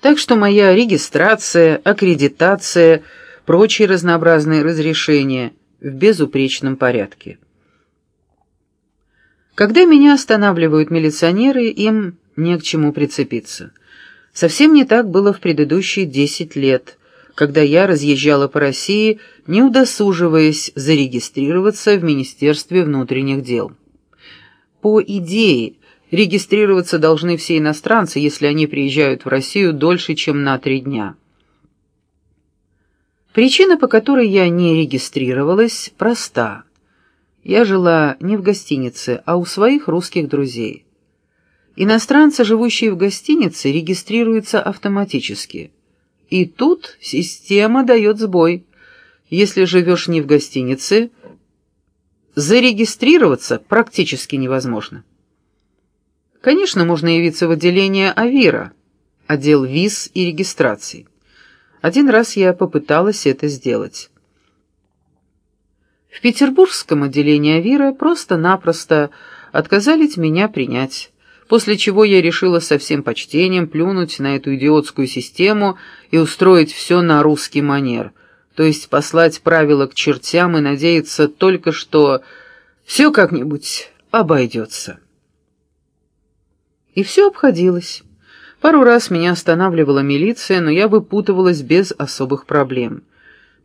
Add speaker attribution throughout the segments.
Speaker 1: Так что моя регистрация, аккредитация, прочие разнообразные разрешения в безупречном порядке. Когда меня останавливают милиционеры, им не к чему прицепиться. Совсем не так было в предыдущие десять лет, когда я разъезжала по России, не удосуживаясь зарегистрироваться в Министерстве внутренних дел. По идее, регистрироваться должны все иностранцы, если они приезжают в Россию дольше, чем на три дня. Причина, по которой я не регистрировалась, проста. Я жила не в гостинице, а у своих русских друзей. Иностранцы, живущие в гостинице, регистрируются автоматически. И тут система дает сбой. Если живешь не в гостинице, зарегистрироваться практически невозможно. Конечно, можно явиться в отделение Авира, отдел виз и регистрации. Один раз я попыталась это сделать. В петербургском отделении Авира просто-напросто отказались меня принять после чего я решила со всем почтением плюнуть на эту идиотскую систему и устроить все на русский манер, то есть послать правила к чертям и надеяться только, что все как-нибудь обойдется. И все обходилось. Пару раз меня останавливала милиция, но я выпутывалась без особых проблем.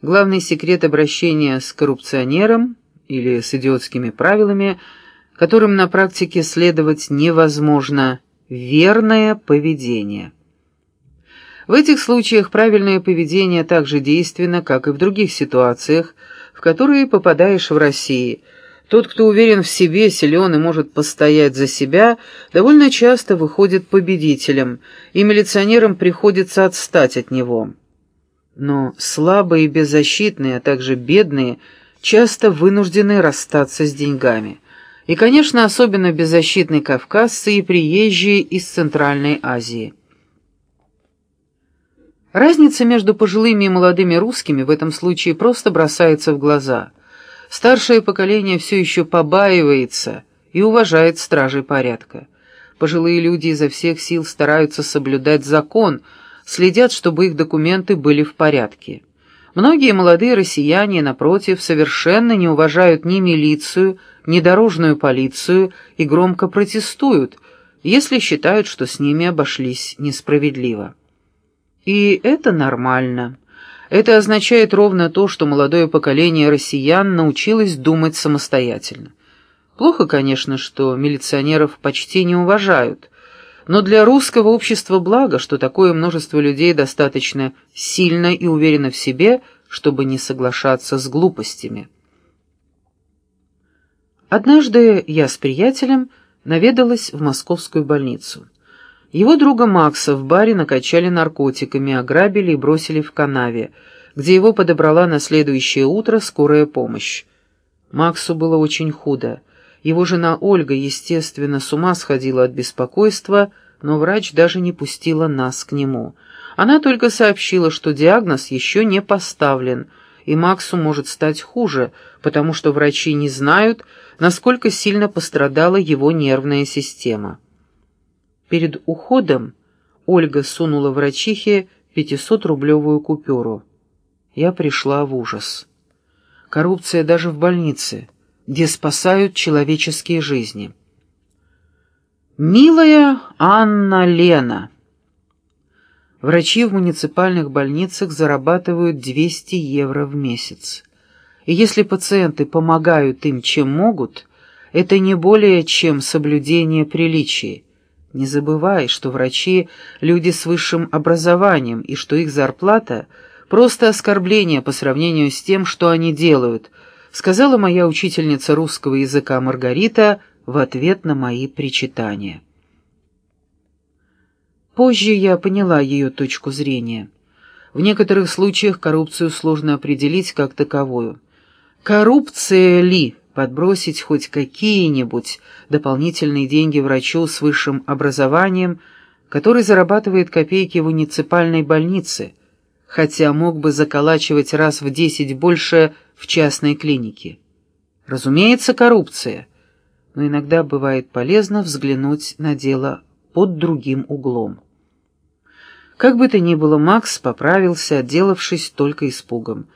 Speaker 1: Главный секрет обращения с коррупционером или с идиотскими правилами – которым на практике следовать невозможно, верное поведение. В этих случаях правильное поведение так же действенно, как и в других ситуациях, в которые попадаешь в России. Тот, кто уверен в себе, силен и может постоять за себя, довольно часто выходит победителем, и милиционерам приходится отстать от него. Но слабые и беззащитные, а также бедные, часто вынуждены расстаться с деньгами. И, конечно, особенно беззащитные кавказцы и приезжие из Центральной Азии. Разница между пожилыми и молодыми русскими в этом случае просто бросается в глаза. Старшее поколение все еще побаивается и уважает стражей порядка. Пожилые люди изо всех сил стараются соблюдать закон, следят, чтобы их документы были в порядке. Многие молодые россияне, напротив, совершенно не уважают ни милицию, ни дорожную полицию и громко протестуют, если считают, что с ними обошлись несправедливо. И это нормально. Это означает ровно то, что молодое поколение россиян научилось думать самостоятельно. Плохо, конечно, что милиционеров почти не уважают, но для русского общества благо, что такое множество людей достаточно сильно и уверено в себе, чтобы не соглашаться с глупостями. Однажды я с приятелем наведалась в московскую больницу. Его друга Макса в баре накачали наркотиками, ограбили и бросили в канаве, где его подобрала на следующее утро скорая помощь. Максу было очень худо. Его жена Ольга, естественно, с ума сходила от беспокойства, но врач даже не пустила нас к нему. Она только сообщила, что диагноз еще не поставлен, и Максу может стать хуже, потому что врачи не знают, насколько сильно пострадала его нервная система. Перед уходом Ольга сунула врачихе 500-рублевую купюру. Я пришла в ужас. Коррупция даже в больнице где спасают человеческие жизни. Милая Анна Лена. Врачи в муниципальных больницах зарабатывают 200 евро в месяц. И если пациенты помогают им чем могут, это не более чем соблюдение приличий. Не забывай, что врачи – люди с высшим образованием, и что их зарплата – просто оскорбление по сравнению с тем, что они делают – сказала моя учительница русского языка Маргарита в ответ на мои причитания. Позже я поняла ее точку зрения. В некоторых случаях коррупцию сложно определить как таковую. Коррупция ли подбросить хоть какие-нибудь дополнительные деньги врачу с высшим образованием, который зарабатывает копейки в муниципальной больнице, хотя мог бы заколачивать раз в десять больше в частной клинике. Разумеется, коррупция, но иногда бывает полезно взглянуть на дело под другим углом. Как бы то ни было, Макс поправился, отделавшись только испугом.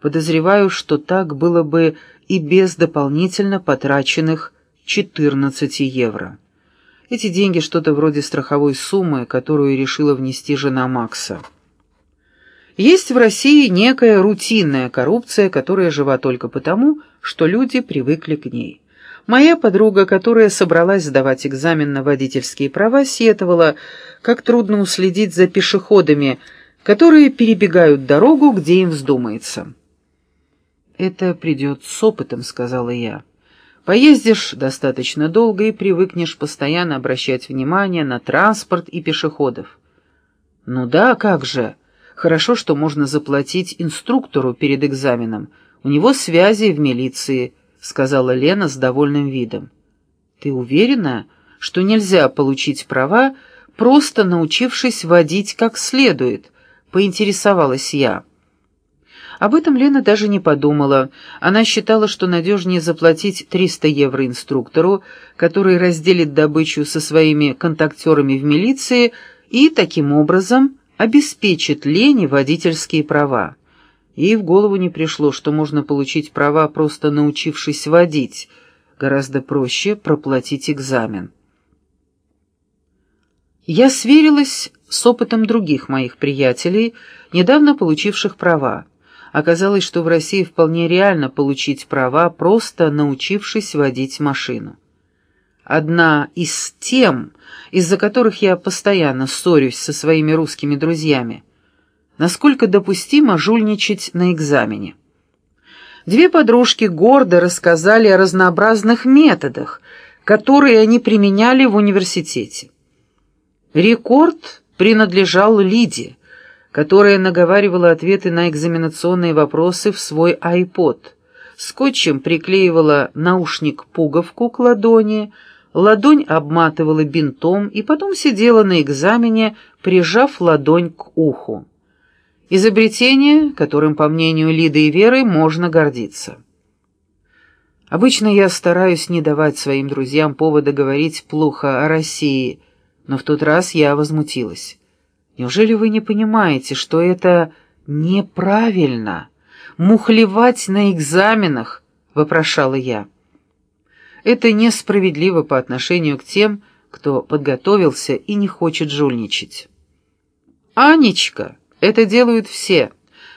Speaker 1: Подозреваю, что так было бы и без дополнительно потраченных 14 евро. Эти деньги что-то вроде страховой суммы, которую решила внести жена Макса. Есть в России некая рутинная коррупция, которая жива только потому, что люди привыкли к ней. Моя подруга, которая собралась сдавать экзамен на водительские права, сетовала, как трудно уследить за пешеходами, которые перебегают дорогу, где им вздумается. «Это придет с опытом», — сказала я. «Поездишь достаточно долго и привыкнешь постоянно обращать внимание на транспорт и пешеходов». «Ну да, как же. Хорошо, что можно заплатить инструктору перед экзаменом. У него связи в милиции», — сказала Лена с довольным видом. «Ты уверена, что нельзя получить права, просто научившись водить как следует?» — поинтересовалась я. Об этом Лена даже не подумала. Она считала, что надежнее заплатить 300 евро инструктору, который разделит добычу со своими контактерами в милиции и, таким образом, обеспечит Лене водительские права. Ей в голову не пришло, что можно получить права, просто научившись водить. Гораздо проще проплатить экзамен. Я сверилась с опытом других моих приятелей, недавно получивших права. Оказалось, что в России вполне реально получить права, просто научившись водить машину. Одна из тем, из-за которых я постоянно ссорюсь со своими русскими друзьями, насколько допустимо жульничать на экзамене. Две подружки гордо рассказали о разнообразных методах, которые они применяли в университете. Рекорд принадлежал Лиде, которая наговаривала ответы на экзаменационные вопросы в свой iPod, скотчем приклеивала наушник-пуговку к ладони, ладонь обматывала бинтом и потом сидела на экзамене, прижав ладонь к уху. Изобретение, которым, по мнению Лиды и Веры, можно гордиться. Обычно я стараюсь не давать своим друзьям повода говорить плохо о России, но в тот раз я возмутилась. Неужели вы не понимаете, что это неправильно? Мухлевать на экзаменах, вопрошала я. Это несправедливо по отношению к тем, кто подготовился и не хочет жульничать. «Анечка, это делают все.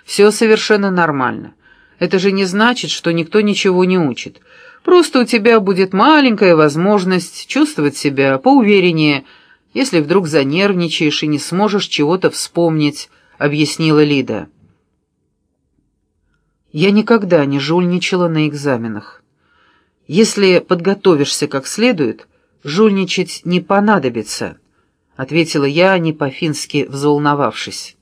Speaker 1: Все совершенно нормально. Это же не значит, что никто ничего не учит. Просто у тебя будет маленькая возможность чувствовать себя поувереннее, если вдруг занервничаешь и не сможешь чего-то вспомнить», — объяснила Лида. «Я никогда не жульничала на экзаменах. Если подготовишься как следует, жульничать не понадобится», — ответила я, не по-фински взволновавшись.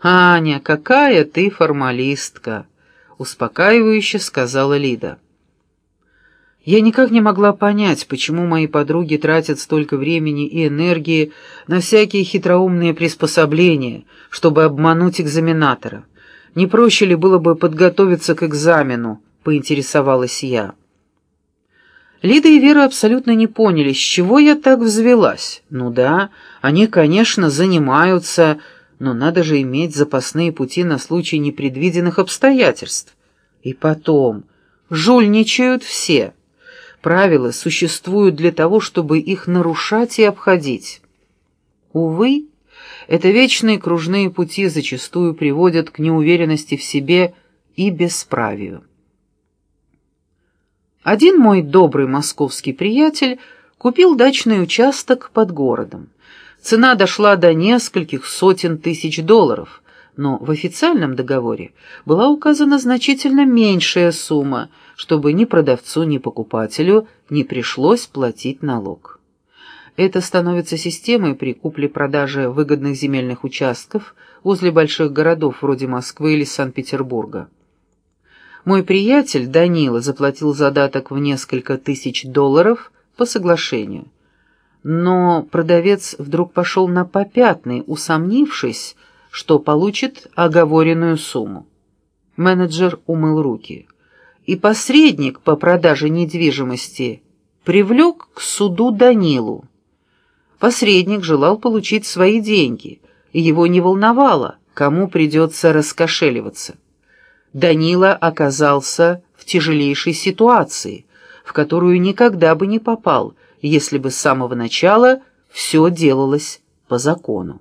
Speaker 1: «Аня, какая ты формалистка!» — успокаивающе сказала Лида. Я никак не могла понять, почему мои подруги тратят столько времени и энергии на всякие хитроумные приспособления, чтобы обмануть экзаменатора. Не проще ли было бы подготовиться к экзамену, поинтересовалась я. Лида и Вера абсолютно не поняли, с чего я так взвелась. Ну да, они, конечно, занимаются, но надо же иметь запасные пути на случай непредвиденных обстоятельств. И потом, жульничают все. Правила существуют для того, чтобы их нарушать и обходить. Увы, это вечные кружные пути зачастую приводят к неуверенности в себе и бесправию. Один мой добрый московский приятель купил дачный участок под городом. Цена дошла до нескольких сотен тысяч долларов, но в официальном договоре была указана значительно меньшая сумма – чтобы ни продавцу, ни покупателю не пришлось платить налог. Это становится системой при купле-продаже выгодных земельных участков возле больших городов вроде Москвы или Санкт-Петербурга. Мой приятель Данила заплатил задаток в несколько тысяч долларов по соглашению. Но продавец вдруг пошел на попятный, усомнившись, что получит оговоренную сумму. Менеджер умыл руки и посредник по продаже недвижимости привлек к суду Данилу. Посредник желал получить свои деньги, и его не волновало, кому придется раскошеливаться. Данила оказался в тяжелейшей ситуации, в которую никогда бы не попал, если бы с самого начала все делалось по закону.